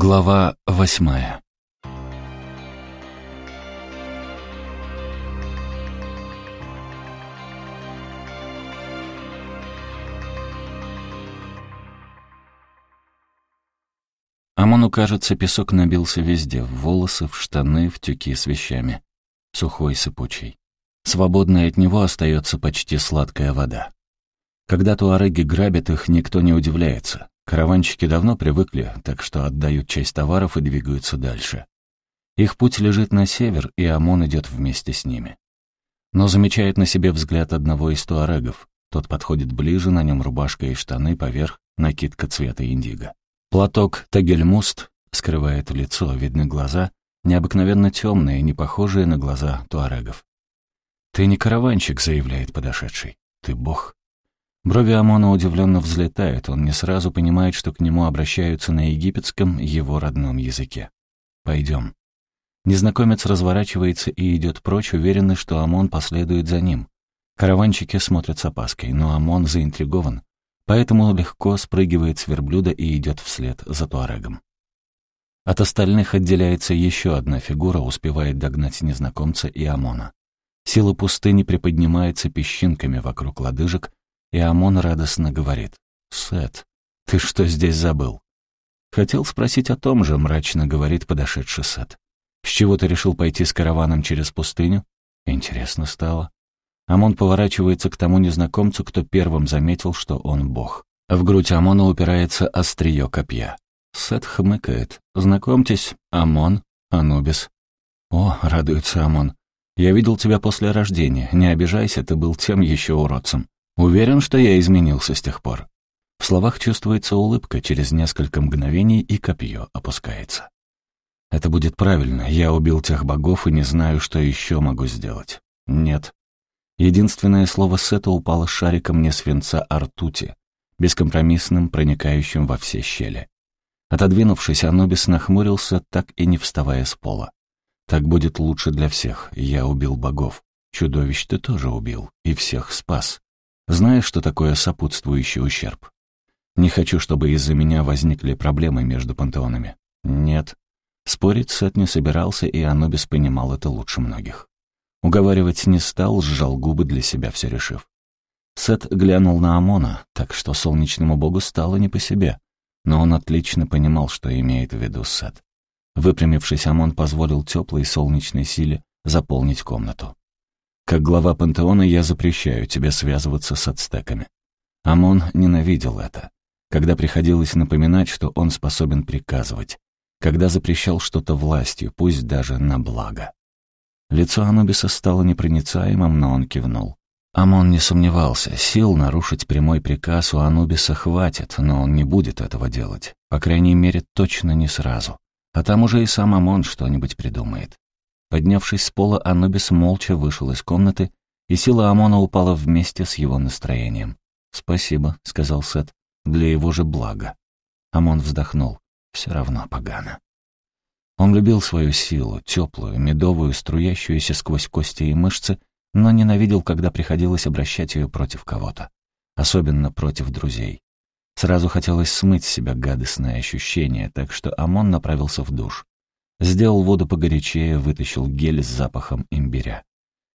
Глава восьмая Амону, кажется, песок набился везде, в волосы, в штаны, в тюки с вещами. Сухой, сыпучий. Свободной от него остается почти сладкая вода. Когда туареги грабят их, никто не удивляется. Караванщики давно привыкли, так что отдают часть товаров и двигаются дальше. Их путь лежит на север, и ОМОН идет вместе с ними. Но замечает на себе взгляд одного из туарегов. Тот подходит ближе, на нем рубашка и штаны, поверх накидка цвета индиго. Платок тагельмуст скрывает лицо, видны глаза, необыкновенно темные, не похожие на глаза туарегов. «Ты не караванщик», — заявляет подошедший. «Ты бог». Брови Амона удивленно взлетают, он не сразу понимает, что к нему обращаются на египетском, его родном языке. «Пойдем». Незнакомец разворачивается и идет прочь, уверенный, что Амон последует за ним. Караванщики смотрят с опаской, но Амон заинтригован, поэтому легко спрыгивает с верблюда и идет вслед за Туарегом. От остальных отделяется еще одна фигура, успевает догнать незнакомца и Амона. Сила пустыни приподнимается песчинками вокруг лодыжек, и Амон радостно говорит. «Сет, ты что здесь забыл?» Хотел спросить о том же, мрачно говорит подошедший Сет. «С чего ты решил пойти с караваном через пустыню?» Интересно стало. Амон поворачивается к тому незнакомцу, кто первым заметил, что он бог. В грудь Амона упирается острие копья. Сет хмыкает. «Знакомьтесь, Амон, Анубис». «О», — радуется Амон, — «я видел тебя после рождения. Не обижайся, ты был тем еще уродцем. Уверен, что я изменился с тех пор. В словах чувствуется улыбка, через несколько мгновений и копье опускается. Это будет правильно, я убил тех богов и не знаю, что еще могу сделать. Нет. Единственное слово Сета упало шариком не свинца, а ртути, бескомпромиссным, проникающим во все щели. Отодвинувшись, Анубис нахмурился, так и не вставая с пола. Так будет лучше для всех. Я убил богов. Чудовищ ты тоже убил. И всех спас. Знаешь, что такое сопутствующий ущерб? Не хочу, чтобы из-за меня возникли проблемы между пантеонами. Нет. Спорить Сет не собирался, и Анубис понимал это лучше многих. Уговаривать не стал, сжал губы для себя, все решив. Сет глянул на Амона, так что солнечному богу стало не по себе, но он отлично понимал, что имеет в виду Сет. Выпрямившись, Амон позволил теплой солнечной силе заполнить комнату. Как глава пантеона я запрещаю тебе связываться с ацтеками. Амон ненавидел это. Когда приходилось напоминать, что он способен приказывать. Когда запрещал что-то властью, пусть даже на благо. Лицо Анубиса стало непроницаемым, но он кивнул. Амон не сомневался, сил нарушить прямой приказ у Анубиса хватит, но он не будет этого делать. По крайней мере, точно не сразу. А там уже и сам Амон что-нибудь придумает. Поднявшись с пола, Анубис молча вышел из комнаты, и сила Амона упала вместе с его настроением. «Спасибо», — сказал Сет, — «для его же блага». Амон вздохнул. «Все равно погано». Он любил свою силу, теплую, медовую, струящуюся сквозь кости и мышцы, но ненавидел, когда приходилось обращать ее против кого-то. Особенно против друзей. Сразу хотелось смыть с себя гадостное ощущение, так что Амон направился в душ. Сделал воду погорячее, вытащил гель с запахом имбиря.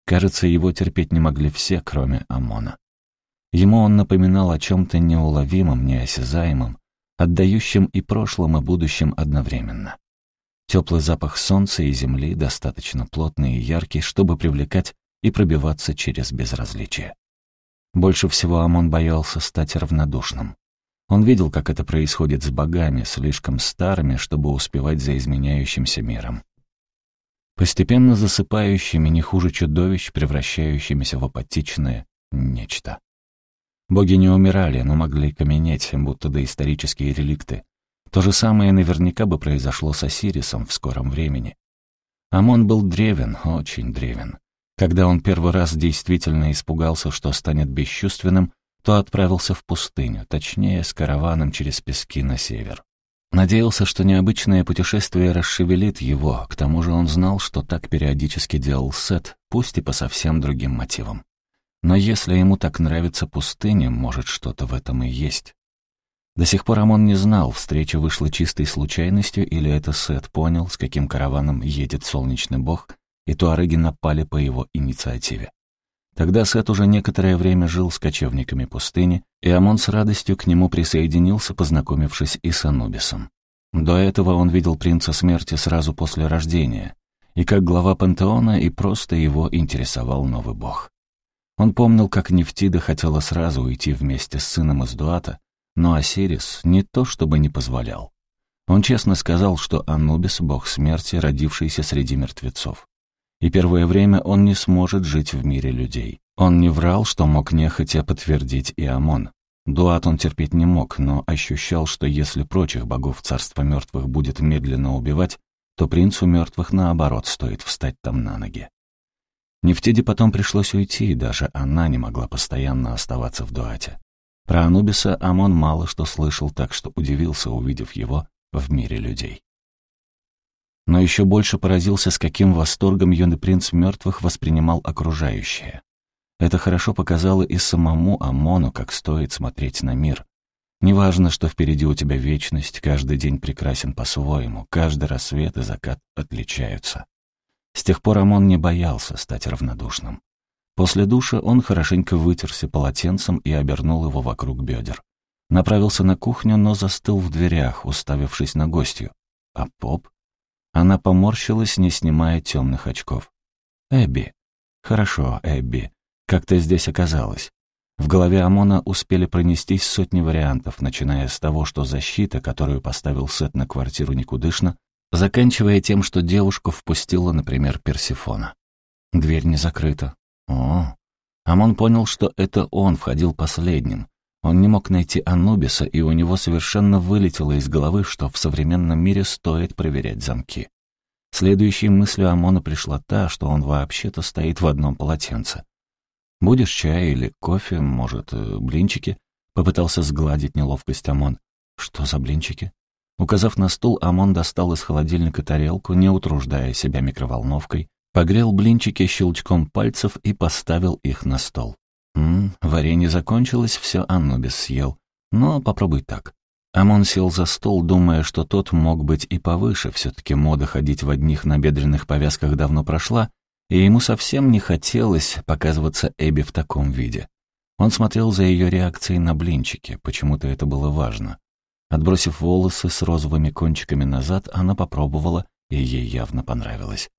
Кажется, его терпеть не могли все, кроме Амона. Ему он напоминал о чем-то неуловимом, неосязаемом, отдающем и прошлом, и будущем одновременно. Теплый запах солнца и земли достаточно плотный и яркий, чтобы привлекать и пробиваться через безразличие. Больше всего Амон боялся стать равнодушным. Он видел, как это происходит с богами, слишком старыми, чтобы успевать за изменяющимся миром. Постепенно засыпающими не хуже чудовищ, превращающимися в апатичное нечто. Боги не умирали, но могли каменеть, будто доисторические реликты. То же самое наверняка бы произошло с Осирисом в скором времени. Амон был древен, очень древен. Когда он первый раз действительно испугался, что станет бесчувственным, то отправился в пустыню, точнее, с караваном через пески на север. Надеялся, что необычное путешествие расшевелит его, к тому же он знал, что так периодически делал Сет, пусть и по совсем другим мотивам. Но если ему так нравится пустыня, может, что-то в этом и есть. До сих пор Амон не знал, встреча вышла чистой случайностью или это Сет понял, с каким караваном едет солнечный бог, и туареги напали по его инициативе. Тогда Сет уже некоторое время жил с кочевниками пустыни, и Амон с радостью к нему присоединился, познакомившись и с Анубисом. До этого он видел принца смерти сразу после рождения, и как глава пантеона и просто его интересовал новый бог. Он помнил, как Нефтида хотела сразу уйти вместе с сыном из Дуата, но Осирис не то чтобы не позволял. Он честно сказал, что Анубис — бог смерти, родившийся среди мертвецов. И первое время он не сможет жить в мире людей. Он не врал, что мог нехотя подтвердить и Амон. Дуат он терпеть не мог, но ощущал, что если прочих богов царства мертвых будет медленно убивать, то принцу мертвых, наоборот, стоит встать там на ноги. Нефтиде потом пришлось уйти, и даже она не могла постоянно оставаться в Дуате. Про Анубиса Амон мало что слышал, так что удивился, увидев его в мире людей. Но еще больше поразился, с каким восторгом юный принц мертвых воспринимал окружающее. Это хорошо показало и самому Амону, как стоит смотреть на мир. Неважно, что впереди у тебя вечность, каждый день прекрасен по-своему, каждый рассвет и закат отличаются. С тех пор Амон не боялся стать равнодушным. После душа он хорошенько вытерся полотенцем и обернул его вокруг бедер. Направился на кухню, но застыл в дверях, уставившись на гостью. А поп? Она поморщилась, не снимая темных очков. «Эбби». «Хорошо, Эбби. Как ты здесь оказалась?» В голове Амона успели пронестись сотни вариантов, начиная с того, что защита, которую поставил Сет на квартиру никудышно, заканчивая тем, что девушку впустила, например, Персифона. Дверь не закрыта. О, Амон понял, что это он входил последним. Он не мог найти Анубиса, и у него совершенно вылетело из головы, что в современном мире стоит проверять замки. Следующей мыслью Амона пришла та, что он вообще-то стоит в одном полотенце. «Будешь чай или кофе, может, э, блинчики?» Попытался сгладить неловкость Амон. «Что за блинчики?» Указав на стул, Амон достал из холодильника тарелку, не утруждая себя микроволновкой, Погрел блинчики щелчком пальцев и поставил их на стол. Ммм, варенье закончилось, все Анубис съел. Но попробуй так. Амон сел за стол, думая, что тот мог быть и повыше, все-таки мода ходить в одних набедренных повязках давно прошла, и ему совсем не хотелось показываться Эбби в таком виде. Он смотрел за ее реакцией на блинчики, почему-то это было важно. Отбросив волосы с розовыми кончиками назад, она попробовала, и ей явно понравилось.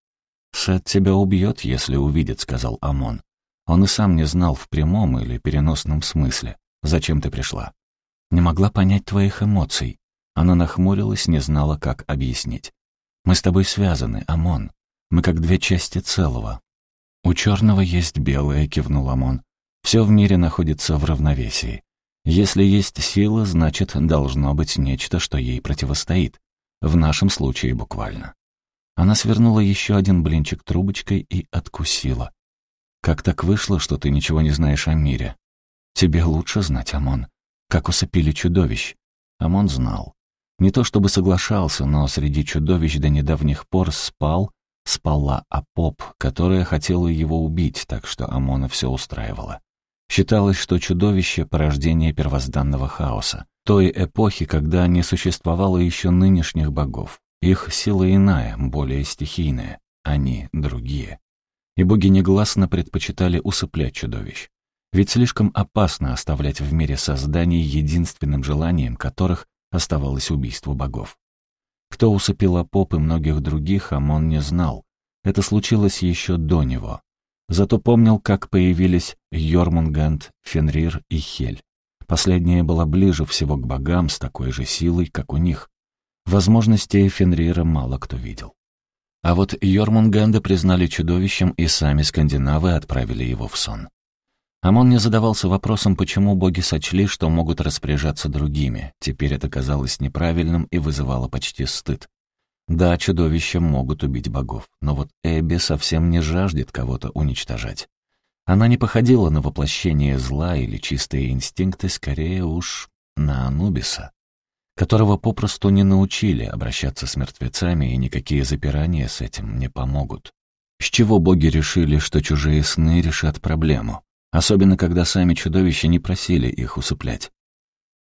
«Сет тебя убьет, если увидит», — сказал Амон. Он и сам не знал в прямом или переносном смысле. «Зачем ты пришла?» «Не могла понять твоих эмоций». Она нахмурилась, не знала, как объяснить. «Мы с тобой связаны, Амон. Мы как две части целого». «У черного есть белое», — кивнул Амон. «Все в мире находится в равновесии. Если есть сила, значит, должно быть нечто, что ей противостоит. В нашем случае буквально. Она свернула еще один блинчик трубочкой и откусила. «Как так вышло, что ты ничего не знаешь о мире? Тебе лучше знать, Амон. Как усыпили чудовищ?» Амон знал. Не то чтобы соглашался, но среди чудовищ до недавних пор спал, спала Апоп, которая хотела его убить, так что Амона все устраивало. Считалось, что чудовище — порождение первозданного хаоса, той эпохи, когда не существовало еще нынешних богов. Их сила иная, более стихийная, они другие. И боги негласно предпочитали усыплять чудовищ. Ведь слишком опасно оставлять в мире созданий, единственным желанием которых оставалось убийство богов. Кто усыпил Апоп и многих других, Амон не знал. Это случилось еще до него. Зато помнил, как появились Йормунганд, Фенрир и Хель. Последняя была ближе всего к богам с такой же силой, как у них. Возможностей Фенрира мало кто видел. А вот Йормунганда признали чудовищем, и сами скандинавы отправили его в сон. Амон не задавался вопросом, почему боги сочли, что могут распоряжаться другими. Теперь это казалось неправильным и вызывало почти стыд. Да, чудовища могут убить богов, но вот Эбби совсем не жаждет кого-то уничтожать. Она не походила на воплощение зла или чистые инстинкты, скорее уж на Анубиса которого попросту не научили обращаться с мертвецами, и никакие запирания с этим не помогут. С чего боги решили, что чужие сны решат проблему? Особенно, когда сами чудовища не просили их усыплять.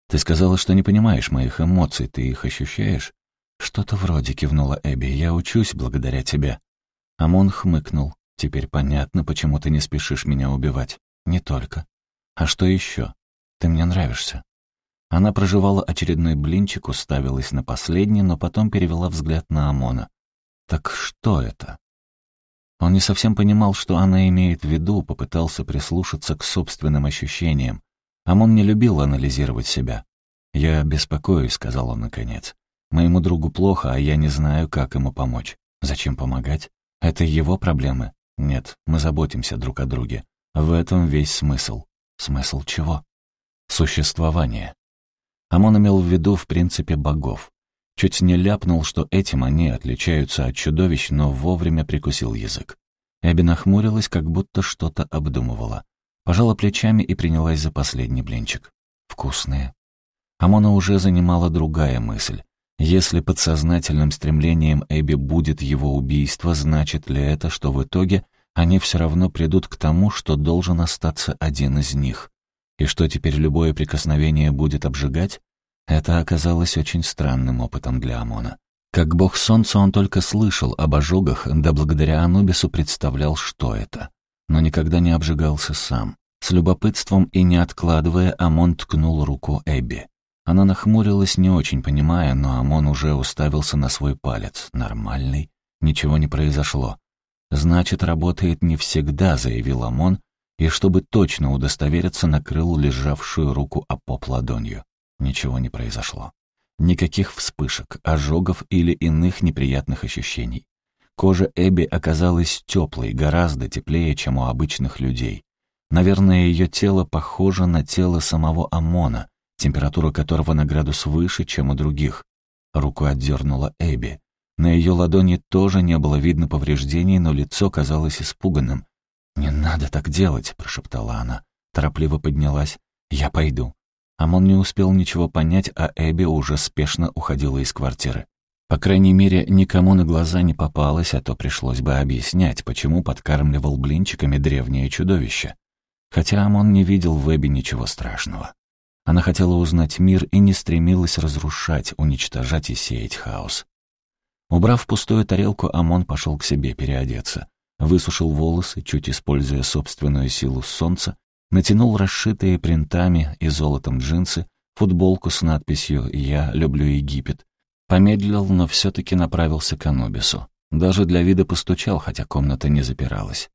Ты сказала, что не понимаешь моих эмоций, ты их ощущаешь? Что-то вроде кивнула Эбби. Я учусь благодаря тебе. Амон хмыкнул. Теперь понятно, почему ты не спешишь меня убивать. Не только. А что еще? Ты мне нравишься. Она проживала очередной блинчик, уставилась на последний, но потом перевела взгляд на Амона. Так что это? Он не совсем понимал, что она имеет в виду, попытался прислушаться к собственным ощущениям. Амон не любил анализировать себя. «Я беспокоюсь», — сказал он наконец. «Моему другу плохо, а я не знаю, как ему помочь. Зачем помогать? Это его проблемы. Нет, мы заботимся друг о друге. В этом весь смысл. Смысл чего? Существование. Амон имел в виду, в принципе, богов. Чуть не ляпнул, что этим они отличаются от чудовищ, но вовремя прикусил язык. Эбби нахмурилась, как будто что-то обдумывала. Пожала плечами и принялась за последний блинчик. Вкусные. Амона уже занимала другая мысль. Если подсознательным стремлением Эбби будет его убийство, значит ли это, что в итоге они все равно придут к тому, что должен остаться один из них? И что теперь любое прикосновение будет обжигать? Это оказалось очень странным опытом для Амона. Как бог солнца он только слышал об ожогах, да благодаря Анубису представлял, что это. Но никогда не обжигался сам. С любопытством и не откладывая, Амон ткнул руку Эбби. Она нахмурилась, не очень понимая, но Амон уже уставился на свой палец. Нормальный. Ничего не произошло. «Значит, работает не всегда», — заявил Амон, и, чтобы точно удостовериться, накрыл лежавшую руку о поп ладонью. Ничего не произошло. Никаких вспышек, ожогов или иных неприятных ощущений. Кожа Эбби оказалась теплой, гораздо теплее, чем у обычных людей. Наверное, ее тело похоже на тело самого Амона, температура которого на градус выше, чем у других. Руку отдернула Эбби. На ее ладони тоже не было видно повреждений, но лицо казалось испуганным. «Не надо так делать», — прошептала она. Торопливо поднялась. «Я пойду». Амон не успел ничего понять, а Эбби уже спешно уходила из квартиры. По крайней мере, никому на глаза не попалось, а то пришлось бы объяснять, почему подкармливал блинчиками древнее чудовище. Хотя Амон не видел в Эбби ничего страшного. Она хотела узнать мир и не стремилась разрушать, уничтожать и сеять хаос. Убрав пустую тарелку, Амон пошел к себе переодеться. Высушил волосы, чуть используя собственную силу солнца, натянул расшитые принтами и золотом джинсы, футболку с надписью «Я люблю Египет». Помедлил, но все-таки направился к Анубису. Даже для вида постучал, хотя комната не запиралась.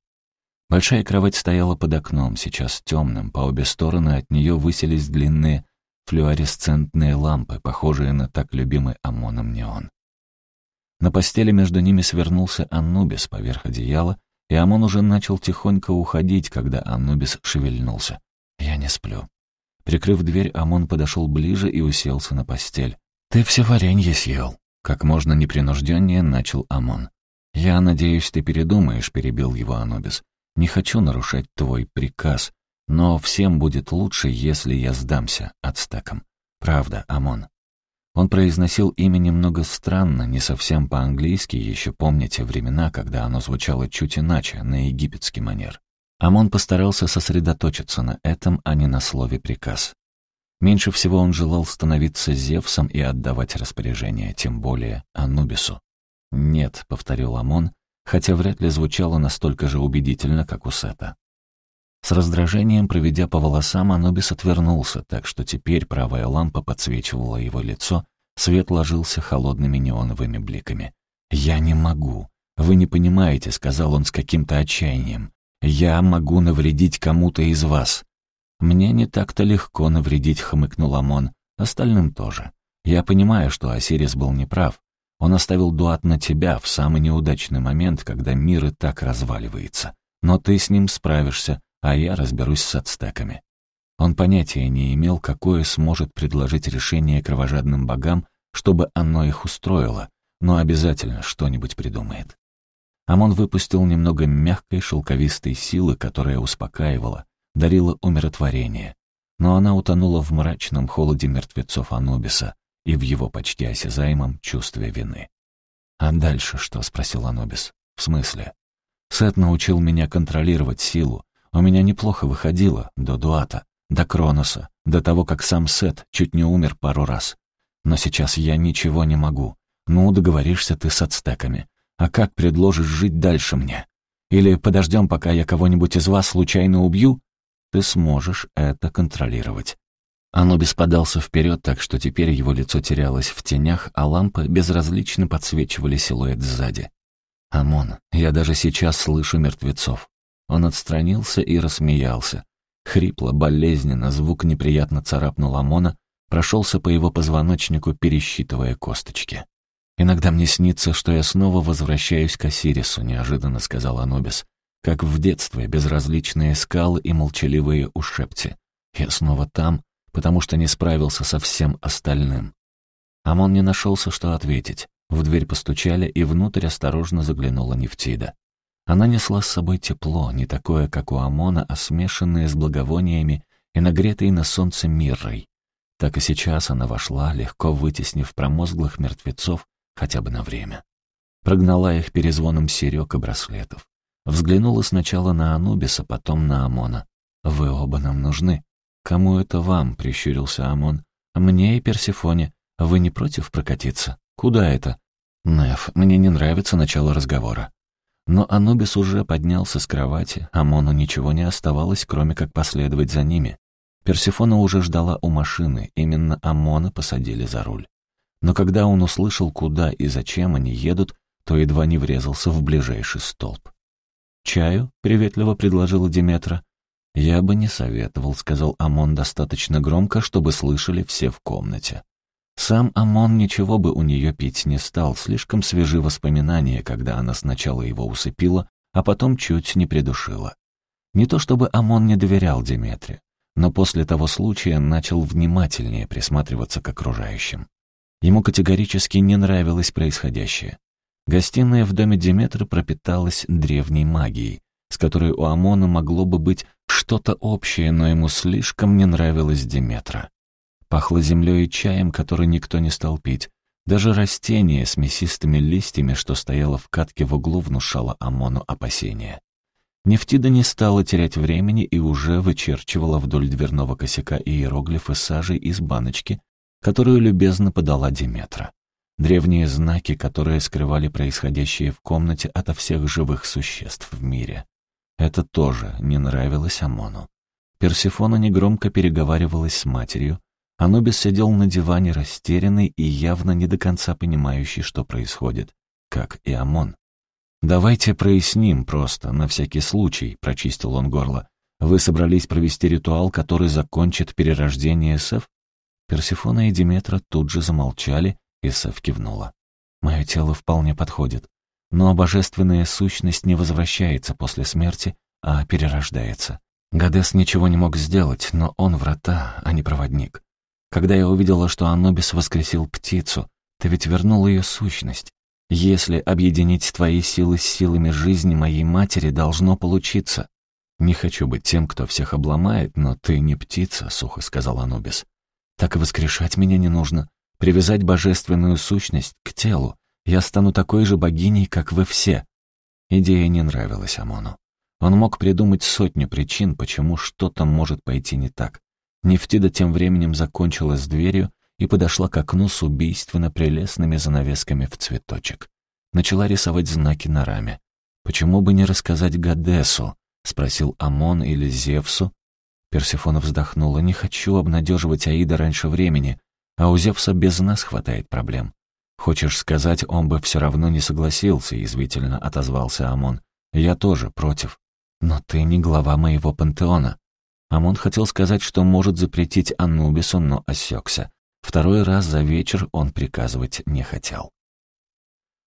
Большая кровать стояла под окном, сейчас темным, по обе стороны от нее высились длинные флюоресцентные лампы, похожие на так любимый ОМОНом неон. На постели между ними свернулся Анубис поверх одеяла, и Амон уже начал тихонько уходить, когда Анубис шевельнулся. «Я не сплю». Прикрыв дверь, Амон подошел ближе и уселся на постель. «Ты все варенье съел», — как можно непринужденнее начал Амон. «Я надеюсь, ты передумаешь», — перебил его Анубис. Не хочу нарушать твой приказ, но всем будет лучше, если я сдамся ацтекам. Правда, Амон. Он произносил имя немного странно, не совсем по-английски, еще помните времена, когда оно звучало чуть иначе, на египетский манер. Амон постарался сосредоточиться на этом, а не на слове «приказ». Меньше всего он желал становиться Зевсом и отдавать распоряжение, тем более Анубису. «Нет», — повторил Амон, хотя вряд ли звучало настолько же убедительно, как у Сета. С раздражением, проведя по волосам, Анубис отвернулся, так что теперь правая лампа подсвечивала его лицо, свет ложился холодными неоновыми бликами. «Я не могу. Вы не понимаете», — сказал он с каким-то отчаянием. «Я могу навредить кому-то из вас». «Мне не так-то легко навредить», — хмыкнул Амон. «Остальным тоже. Я понимаю, что Осирис был неправ. Он оставил дуат на тебя в самый неудачный момент, когда мир и так разваливается. Но ты с ним справишься, а я разберусь с ацтеками». Он понятия не имел, какое сможет предложить решение кровожадным богам, чтобы оно их устроило, но обязательно что-нибудь придумает. Амон выпустил немного мягкой шелковистой силы, которая успокаивала, дарила умиротворение. Но она утонула в мрачном холоде мертвецов Анубиса, и в его почти осязаемом чувстве вины. «А дальше что?» — спросил Анубис. «В смысле?» «Сет научил меня контролировать силу. У меня неплохо выходило, до Дуата, до Кроноса, до того, как сам Сет чуть не умер пару раз. Но сейчас я ничего не могу. Ну, договоришься ты с ацтеками. А как предложишь жить дальше мне? Или подождем, пока я кого-нибудь из вас случайно убью? Ты сможешь это контролировать. Анубис подался вперед, так что теперь его лицо терялось в тенях, а лампы безразлично подсвечивали силуэт сзади. «Амон, я даже сейчас слышу мертвецов». Он отстранился и рассмеялся. Хрипло, болезненно, звук неприятно царапнул Амона, прошелся по его позвоночнику, пересчитывая косточки. «Иногда мне снится, что я снова возвращаюсь к Осирису», — неожиданно сказал Анубис. «Как в детстве, безразличные скалы и молчаливые ушепти. Я снова там, потому что не справился со всем остальным». Амон не нашелся, что ответить. В дверь постучали, и внутрь осторожно заглянула Нефтида. Она несла с собой тепло, не такое, как у Амона, а смешанное с благовониями и нагретое на солнце миррой. Так и сейчас она вошла, легко вытеснив промозглых мертвецов хотя бы на время. Прогнала их перезвоном серег и браслетов. Взглянула сначала на Анубиса, потом на Амона. «Вы оба нам нужны». «Кому это вам?» — прищурился Амон. «Мне и Персифоне. Вы не против прокатиться?» «Куда это?» «Неф, мне не нравится начало разговора». Но Анубис уже поднялся с кровати, Амону ничего не оставалось, кроме как последовать за ними. Персифона уже ждала у машины, именно Амона посадили за руль. Но когда он услышал, куда и зачем они едут, то едва не врезался в ближайший столб. «Чаю?» — приветливо предложила Диметра. «Я бы не советовал», — сказал Амон достаточно громко, чтобы слышали все в комнате. Сам Амон ничего бы у нее пить не стал, слишком свежи воспоминания, когда она сначала его усыпила, а потом чуть не придушила. Не то чтобы Амон не доверял Диметре, но после того случая начал внимательнее присматриваться к окружающим. Ему категорически не нравилось происходящее. Гостиная в доме Диметры пропиталась древней магией, с которой у Амона могло бы быть что-то общее, но ему слишком не нравилась Диметра. Пахло землей и чаем, который никто не стал пить. Даже растение с мясистыми листьями, что стояло в катке в углу, внушало Амону опасения. Нефтида не стала терять времени и уже вычерчивала вдоль дверного косяка иероглифы сажи из баночки, которую любезно подала Диметра. Древние знаки, которые скрывали происходящее в комнате ото всех живых существ в мире. Это тоже не нравилось Амону. Персифона негромко переговаривалась с матерью, Анубис сидел на диване растерянный и явно не до конца понимающий, что происходит, как и Амон. «Давайте проясним просто, на всякий случай», — прочистил он горло. «Вы собрались провести ритуал, который закончит перерождение Сеф?» Персифона и Диметра тут же замолчали, и Сеф кивнула. «Мое тело вполне подходит, но божественная сущность не возвращается после смерти, а перерождается. Гадес ничего не мог сделать, но он врата, а не проводник. Когда я увидела, что Анубис воскресил птицу, ты ведь вернул ее сущность. Если объединить твои силы с силами жизни моей матери, должно получиться. Не хочу быть тем, кто всех обломает, но ты не птица, — сухо сказал Анубис. Так и воскрешать меня не нужно. Привязать божественную сущность к телу. Я стану такой же богиней, как вы все. Идея не нравилась Амону. Он мог придумать сотню причин, почему что-то может пойти не так. Нефтида тем временем закончила с дверью и подошла к окну с убийственно прелестными занавесками в цветочек. Начала рисовать знаки на раме. «Почему бы не рассказать Гадесу?» — спросил Амон или Зевсу. Персифона вздохнула. «Не хочу обнадеживать Аида раньше времени, а у Зевса без нас хватает проблем». «Хочешь сказать, он бы все равно не согласился», — язвительно отозвался Амон. «Я тоже против. Но ты не глава моего пантеона». Амон хотел сказать, что может запретить Анубису, но осекся. Второй раз за вечер он приказывать не хотел.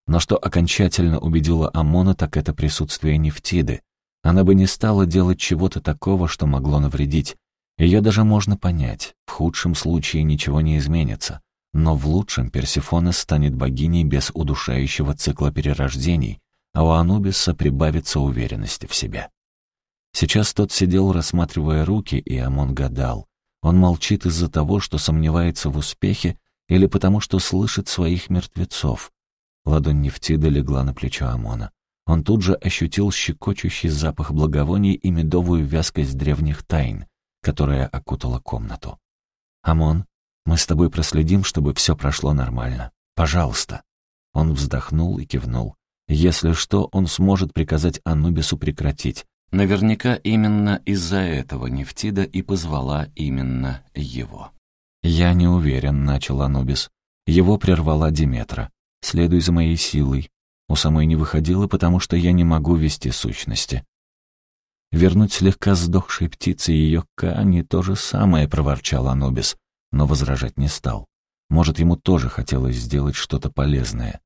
Но что окончательно убедило Амона, так это присутствие Нефтиды. Она бы не стала делать чего-то такого, что могло навредить. Ее даже можно понять. В худшем случае ничего не изменится. Но в лучшем Персифона станет богиней без удушающего цикла перерождений, а у Анубиса прибавится уверенности в себе. Сейчас тот сидел, рассматривая руки, и Амон гадал. Он молчит из-за того, что сомневается в успехе, или потому что слышит своих мертвецов. Ладонь Нефтида легла на плечо Амона. Он тут же ощутил щекочущий запах благовоний и медовую вязкость древних тайн, которая окутала комнату. «Амон, мы с тобой проследим, чтобы все прошло нормально. Пожалуйста». Он вздохнул и кивнул. Если что, он сможет приказать Анубису прекратить. Наверняка именно из-за этого Нефтида и позвала именно его. «Я не уверен», — начал Анубис. Его прервала Диметра. «Следуй за моей силой». У самой не выходило, потому что я не могу вести сущности. Вернуть слегка сдохшей птице ее Ка не то же самое, проворчал Анубис, но возражать не стал. Может, ему тоже хотелось сделать что-то полезное.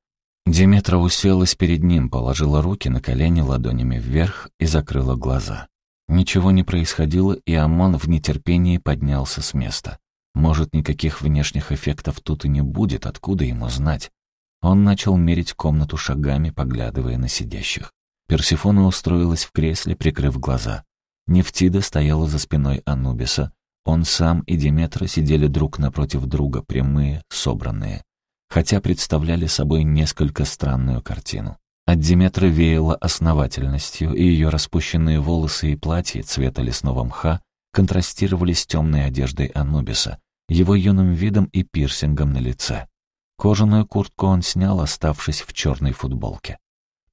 Диметра уселась перед ним, положила руки на колени ладонями вверх и закрыла глаза. Ничего не происходило, и Амон в нетерпении поднялся с места. Может, никаких внешних эффектов тут и не будет, откуда ему знать? Он начал мерить комнату шагами, поглядывая на сидящих. Персифона устроилась в кресле, прикрыв глаза. Нефтида стояла за спиной Анубиса. Он сам и Диметра сидели друг напротив друга, прямые, собранные хотя представляли собой несколько странную картину. От Диметры веяло основательностью, и ее распущенные волосы и платье цвета лесного мха контрастировали с темной одеждой Анубиса, его юным видом и пирсингом на лице. Кожаную куртку он снял, оставшись в черной футболке.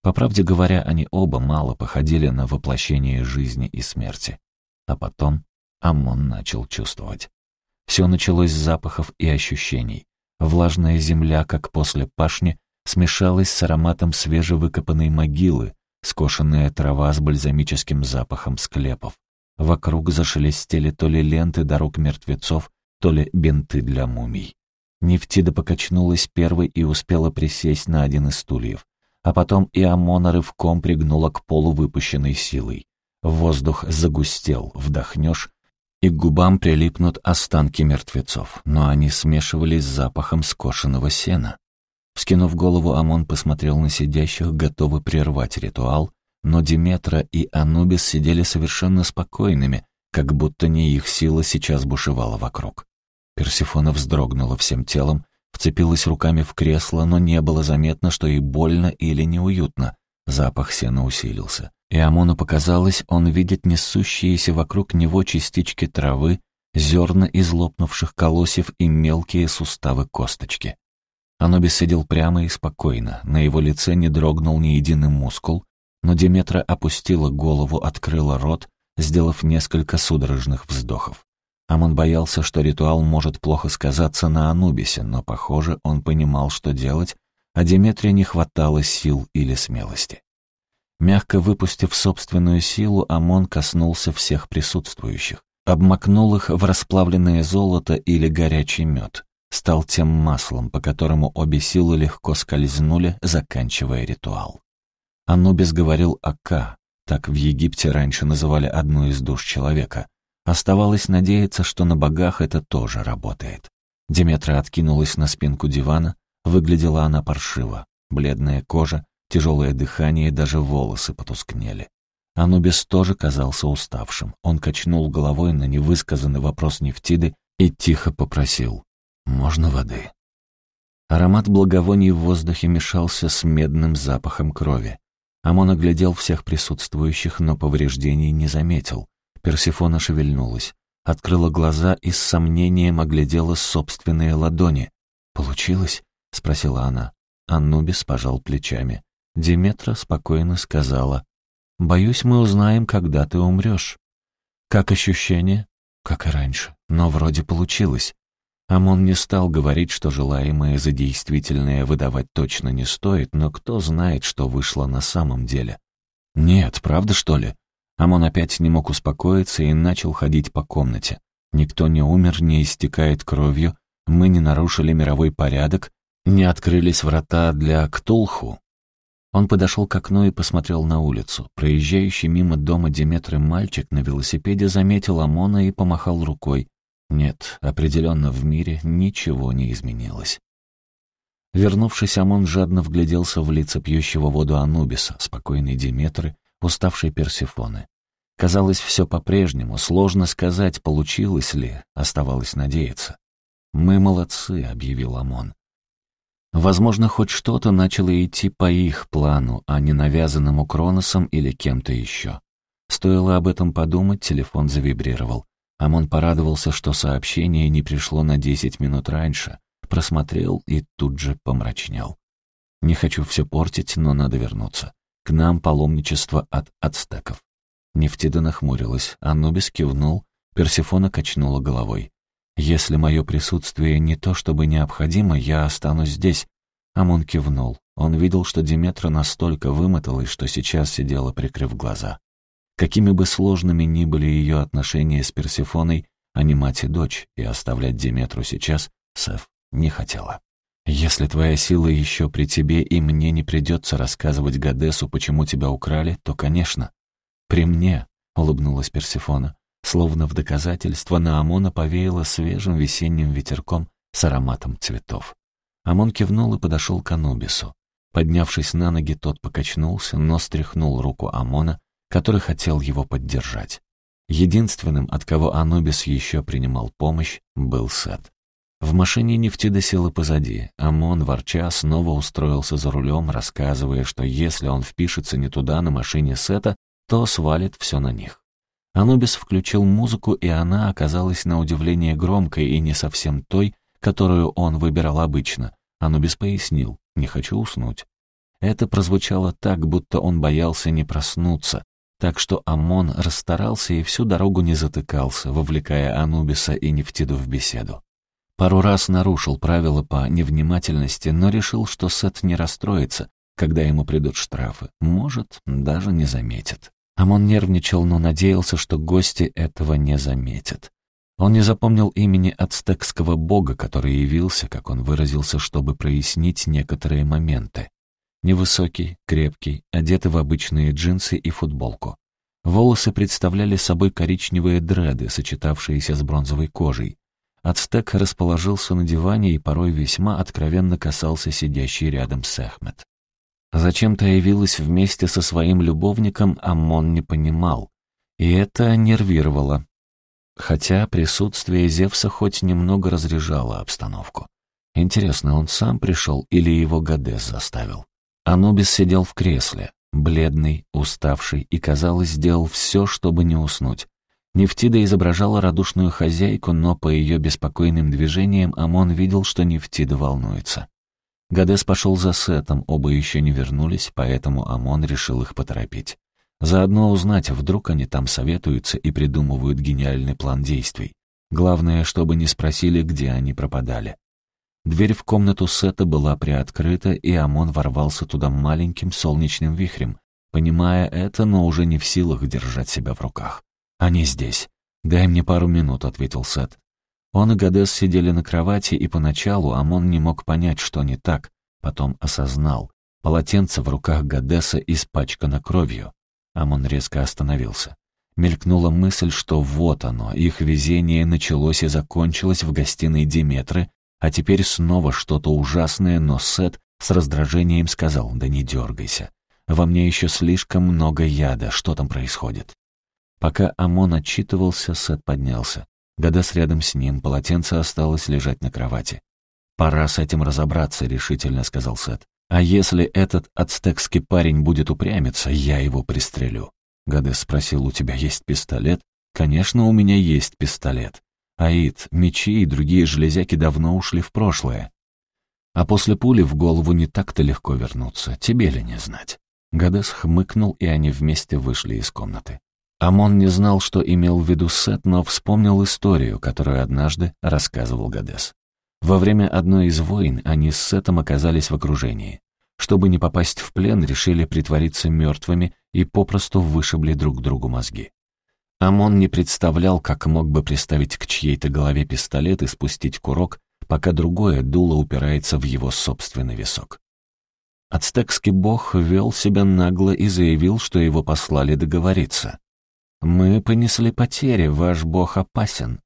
По правде говоря, они оба мало походили на воплощение жизни и смерти. А потом Амон начал чувствовать. Все началось с запахов и ощущений. Влажная земля, как после пашни, смешалась с ароматом свежевыкопанной могилы, скошенная трава с бальзамическим запахом склепов. Вокруг зашелестели то ли ленты дорог мертвецов, то ли бинты для мумий. Нефтида покачнулась первой и успела присесть на один из стульев. А потом и Амона рывком пригнула к полу выпущенной силой. Воздух загустел, вдохнешь, и к губам прилипнут останки мертвецов, но они смешивались с запахом скошенного сена. Вскинув голову, Амон посмотрел на сидящих, готовый прервать ритуал, но Диметра и Анубис сидели совершенно спокойными, как будто не их сила сейчас бушевала вокруг. Персифона вздрогнула всем телом, вцепилась руками в кресло, но не было заметно, что ей больно или неуютно. Запах сена усилился и Амону показалось, он видит несущиеся вокруг него частички травы, зерна из лопнувших колосьев и мелкие суставы косточки. Анубис сидел прямо и спокойно, на его лице не дрогнул ни единый мускул, но Деметра опустила голову, открыла рот, сделав несколько судорожных вздохов. Амон боялся, что ритуал может плохо сказаться на Анубисе, но, похоже, он понимал, что делать, а Деметре не хватало сил или смелости. Мягко выпустив собственную силу, Амон коснулся всех присутствующих. Обмакнул их в расплавленное золото или горячий мед. Стал тем маслом, по которому обе силы легко скользнули, заканчивая ритуал. Анубис говорил о Ка, так в Египте раньше называли одну из душ человека. Оставалось надеяться, что на богах это тоже работает. Деметра откинулась на спинку дивана, выглядела она паршиво. Бледная кожа, Тяжелое дыхание, даже волосы потускнели. Анубис тоже казался уставшим. Он качнул головой на невысказанный вопрос Нефтиды и тихо попросил «Можно воды?». Аромат благовоний в воздухе мешался с медным запахом крови. Амон оглядел всех присутствующих, но повреждений не заметил. Персифона шевельнулась, открыла глаза и с сомнением оглядела собственные ладони. «Получилось?» — спросила она. Анубис пожал плечами. Диметра спокойно сказала, «Боюсь, мы узнаем, когда ты умрешь». «Как ощущение?» «Как и раньше, но вроде получилось». Амон не стал говорить, что желаемое за действительное выдавать точно не стоит, но кто знает, что вышло на самом деле. «Нет, правда, что ли?» Амон опять не мог успокоиться и начал ходить по комнате. Никто не умер, не истекает кровью, мы не нарушили мировой порядок, не открылись врата для Ктулху, он подошел к окну и посмотрел на улицу. Проезжающий мимо дома Диметры мальчик на велосипеде заметил Амона и помахал рукой. Нет, определенно в мире ничего не изменилось. Вернувшись, Амон жадно вгляделся в лица пьющего воду Анубиса, спокойной Диметры, уставшей Персифоны. Казалось, все по-прежнему, сложно сказать, получилось ли, оставалось надеяться. «Мы молодцы», — объявил Амон. Возможно, хоть что-то начало идти по их плану, а не навязанному Кроносом или кем-то еще. Стоило об этом подумать, телефон завибрировал. Амон порадовался, что сообщение не пришло на десять минут раньше, просмотрел и тут же помрачнел. «Не хочу все портить, но надо вернуться. К нам паломничество от ацтеков». Нефтида нахмурилась, Анубис кивнул, Персифона качнула головой. «Если мое присутствие не то чтобы необходимо, я останусь здесь». Амон кивнул. Он видел, что Диметра настолько вымоталась, что сейчас сидела, прикрыв глаза. Какими бы сложными ни были ее отношения с Персифоной, они мать и дочь, и оставлять Диметру сейчас Сеф не хотела. «Если твоя сила еще при тебе, и мне не придется рассказывать Гадесу, почему тебя украли, то, конечно». «При мне», — улыбнулась Персифона, словно в доказательство на Амона повеяло свежим весенним ветерком с ароматом цветов. Амон кивнул и подошел к Анубису. Поднявшись на ноги, тот покачнулся, но стряхнул руку Амона, который хотел его поддержать. Единственным, от кого Анубис еще принимал помощь, был Сет. В машине нефтида села позади. Амон, ворча, снова устроился за рулем, рассказывая, что если он впишется не туда на машине Сета, то свалит все на них. Анубис включил музыку, и она оказалась на удивление громкой и не совсем той, которую он выбирал обычно. Анубис пояснил, не хочу уснуть. Это прозвучало так, будто он боялся не проснуться, так что Амон расстарался и всю дорогу не затыкался, вовлекая Анубиса и Нефтиду в беседу. Пару раз нарушил правила по невнимательности, но решил, что Сет не расстроится, когда ему придут штрафы. Может, даже не заметит. Амон нервничал, но надеялся, что гости этого не заметят. Он не запомнил имени ацтекского бога, который явился, как он выразился, чтобы прояснить некоторые моменты. Невысокий, крепкий, одетый в обычные джинсы и футболку. Волосы представляли собой коричневые дреды, сочетавшиеся с бронзовой кожей. Ацтек расположился на диване и порой весьма откровенно касался сидящей рядом с Эхмед. Зачем-то явилась вместе со своим любовником, Амон не понимал. И это нервировало, Хотя присутствие Зевса хоть немного разряжало обстановку. Интересно, он сам пришел или его Гадес заставил? Анубис сидел в кресле, бледный, уставший, и, казалось, сделал все, чтобы не уснуть. Нефтида изображала радушную хозяйку, но по ее беспокойным движениям Амон видел, что Нефтида волнуется. Гадес пошел за Сетом, оба еще не вернулись, поэтому Амон решил их поторопить. Заодно узнать, вдруг они там советуются и придумывают гениальный план действий. Главное, чтобы не спросили, где они пропадали. Дверь в комнату Сета была приоткрыта, и Амон ворвался туда маленьким солнечным вихрем, понимая это, но уже не в силах держать себя в руках. «Они здесь. Дай мне пару минут», — ответил Сет. Он и Гадес сидели на кровати, и поначалу Амон не мог понять, что не так, потом осознал. Полотенце в руках Гадеса испачкано кровью. Амон резко остановился. Мелькнула мысль, что вот оно, их везение началось и закончилось в гостиной Диметры, а теперь снова что-то ужасное, но Сет с раздражением сказал, да не дергайся. Во мне еще слишком много яда, что там происходит? Пока Амон отчитывался, Сет поднялся. Гадас рядом с ним, полотенце осталось лежать на кровати. «Пора с этим разобраться», — решительно сказал Сет. А если этот ацтекский парень будет упрямиться, я его пристрелю. Гадес спросил, у тебя есть пистолет? Конечно, у меня есть пистолет. Аид, мечи и другие железяки давно ушли в прошлое. А после пули в голову не так-то легко вернуться, тебе ли не знать. Гадес хмыкнул, и они вместе вышли из комнаты. Амон не знал, что имел в виду Сет, но вспомнил историю, которую однажды рассказывал Гадес. Во время одной из войн они с Сетом оказались в окружении. Чтобы не попасть в плен, решили притвориться мертвыми и попросту вышибли друг другу мозги. Амон не представлял, как мог бы приставить к чьей-то голове пистолет и спустить курок, пока другое дуло упирается в его собственный висок. Ацтекский бог вел себя нагло и заявил, что его послали договориться. «Мы понесли потери, ваш бог опасен».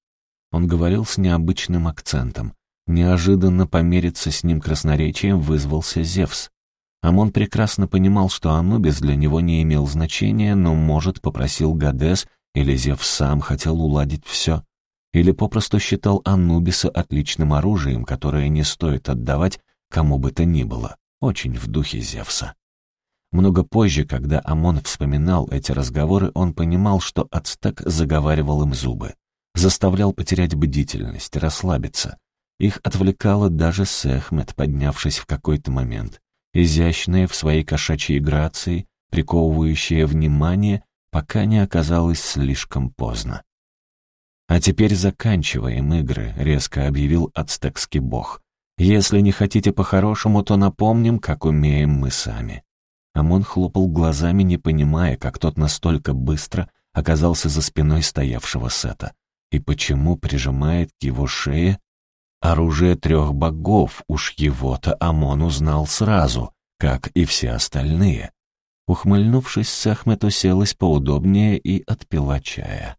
Он говорил с необычным акцентом. Неожиданно помериться с ним красноречием вызвался Зевс. Амон прекрасно понимал, что Анубис для него не имел значения, но, может, попросил Гадес, или Зевс сам хотел уладить все. Или попросту считал Анубиса отличным оружием, которое не стоит отдавать кому бы то ни было. Очень в духе Зевса. Много позже, когда Амон вспоминал эти разговоры, он понимал, что Ацтек заговаривал им зубы. заставлял потерять бдительность, расслабиться. Их отвлекала даже Сехмет, поднявшись в какой-то момент. Изящная в своей кошачьей грации, приковывающая внимание, пока не оказалось слишком поздно. «А теперь заканчиваем игры», — резко объявил ацтекский бог. «Если не хотите по-хорошему, то напомним, как умеем мы сами». Амон хлопал глазами, не понимая, как тот настолько быстро оказался за спиной стоявшего Сета. И почему прижимает к его шее оружие трех богов, уж его-то Амон узнал сразу, как и все остальные. Ухмыльнувшись, Сахмет уселась поудобнее и отпила чая.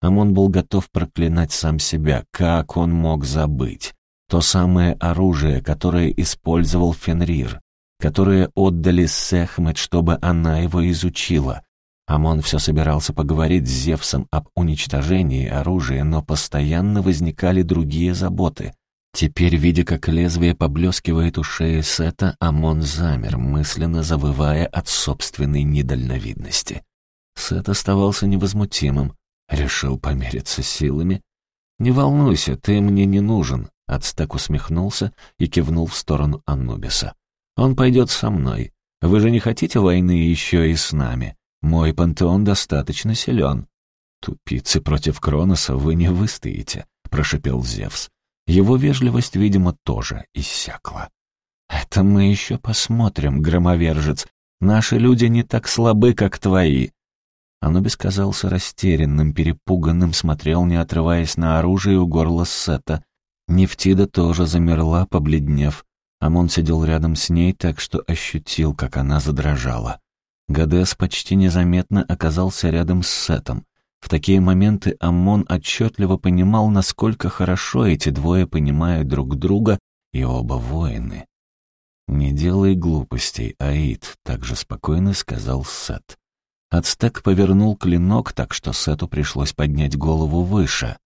Амон был готов проклинать сам себя, как он мог забыть. То самое оружие, которое использовал Фенрир, которое отдали Сехмет, чтобы она его изучила. Амон все собирался поговорить с Зевсом об уничтожении оружия, но постоянно возникали другие заботы. Теперь, видя, как лезвие поблескивает у шеи Сета, Амон замер, мысленно завывая от собственной недальновидности. Сет оставался невозмутимым, Решил помериться силами? «Не волнуйся, ты мне не нужен», — Ацтек усмехнулся и кивнул в сторону Анубиса. «Он пойдет со мной. Вы же не хотите войны еще и с нами? Мой пантеон достаточно силен». «Тупицы против Кроноса вы не выстоите», — прошипел Зевс. Его вежливость, видимо, тоже иссякла. «Это мы еще посмотрим, громовержец. Наши люди не так слабы, как твои. Анубис казался растерянным, перепуганным, смотрел, не отрываясь на оружие у горла Сета. Нефтида тоже замерла, побледнев. Амон сидел рядом с ней, так что ощутил, как она задрожала. Гадес почти незаметно оказался рядом с Сетом. В такие моменты Амон отчетливо понимал, насколько хорошо эти двое понимают друг друга, и оба воины. «Не делай глупостей, Аид», — также спокойно сказал Сет. Ацтек повернул клинок, так что Сету пришлось поднять голову выше.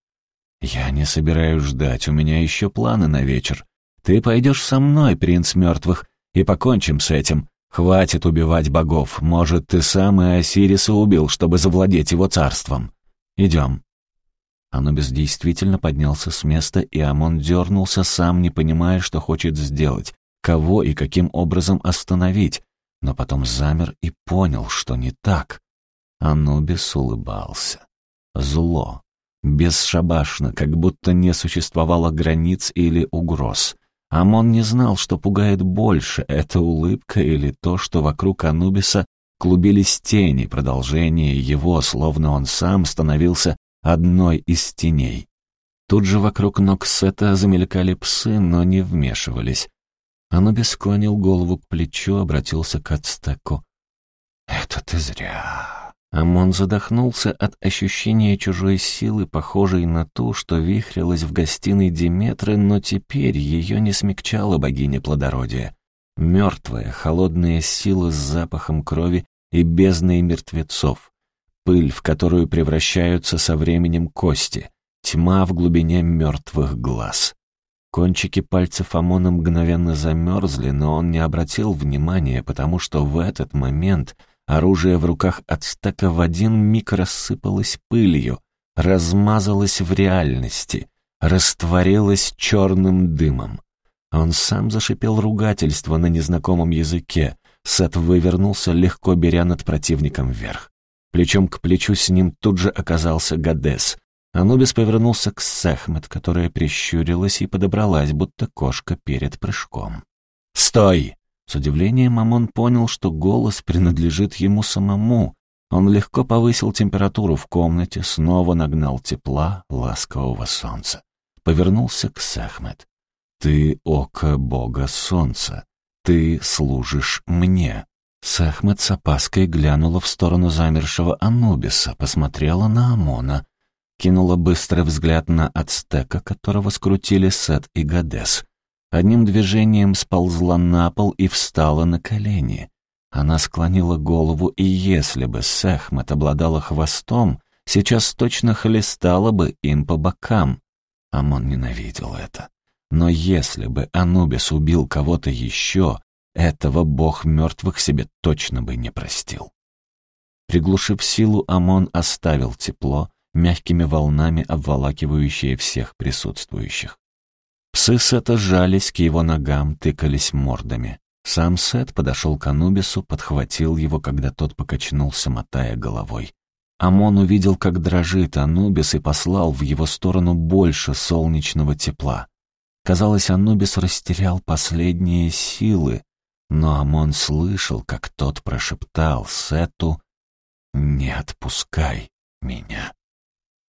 «Я не собираюсь ждать, у меня еще планы на вечер. Ты пойдешь со мной, принц мертвых, и покончим с этим. Хватит убивать богов. Может, ты сам и Осириса убил, чтобы завладеть его царством. Идем». Анубис действительно поднялся с места, и Амон дернулся, сам не понимая, что хочет сделать, кого и каким образом остановить но потом замер и понял, что не так. Анубис улыбался. Зло. Бесшабашно, как будто не существовало границ или угроз. Амон не знал, что пугает больше, эта улыбка или то, что вокруг Анубиса клубились тени, продолжение его, словно он сам становился одной из теней. Тут же вокруг ног Сета замелькали псы, но не вмешивались. Анубис склонил голову к плечу, обратился к Ацтеку. «Это ты зря». Амон задохнулся от ощущения чужой силы, похожей на ту, что вихрилась в гостиной Диметры, но теперь ее не смягчала богиня плодородия. Мертвая, холодная сила с запахом крови и бездной мертвецов. Пыль, в которую превращаются со временем кости. Тьма в глубине мертвых глаз. Кончики пальцев Амона мгновенно замерзли, но он не обратил внимания, потому что в этот момент оружие в руках ацтека в один миг рассыпалось пылью, размазалось в реальности, растворилось черным дымом. Он сам зашипел ругательство на незнакомом языке. Сет вывернулся, легко беря над противником вверх. Плечом к плечу с ним тут же оказался Гадес. Анубис повернулся к Сехмет, которая прищурилась и подобралась, будто кошка перед прыжком. «Стой!» С удивлением Мамон понял, что голос принадлежит ему самому. Он легко повысил температуру в комнате, снова нагнал тепла ласкового солнца. Повернулся к Сехмет. «Ты око бога солнца. Ты служишь мне». Сахмет с опаской глянула в сторону замершего Анубиса, посмотрела на Амона кинула быстрый взгляд на ацтека, которого скрутили Сет и Гадес. Одним движением сползла на пол и встала на колени. Она склонила голову, и если бы Сехмет обладала хвостом, сейчас точно хлестала бы им по бокам. Амон ненавидел это. Но если бы Анубис убил кого-то еще, этого бог мертвых себе точно бы не простил. Приглушив силу, Амон оставил тепло, мягкими волнами обволакивающее всех присутствующих. Псы Сета жались к его ногам, тыкались мордами. Сам Сет подошел к Анубису, подхватил его, когда тот покачнулся, мотая головой. Амон увидел, как дрожит Анубис, и послал в его сторону больше солнечного тепла. Казалось, Анубис растерял последние силы, но Амон слышал, как тот прошептал Сету «Не отпускай меня».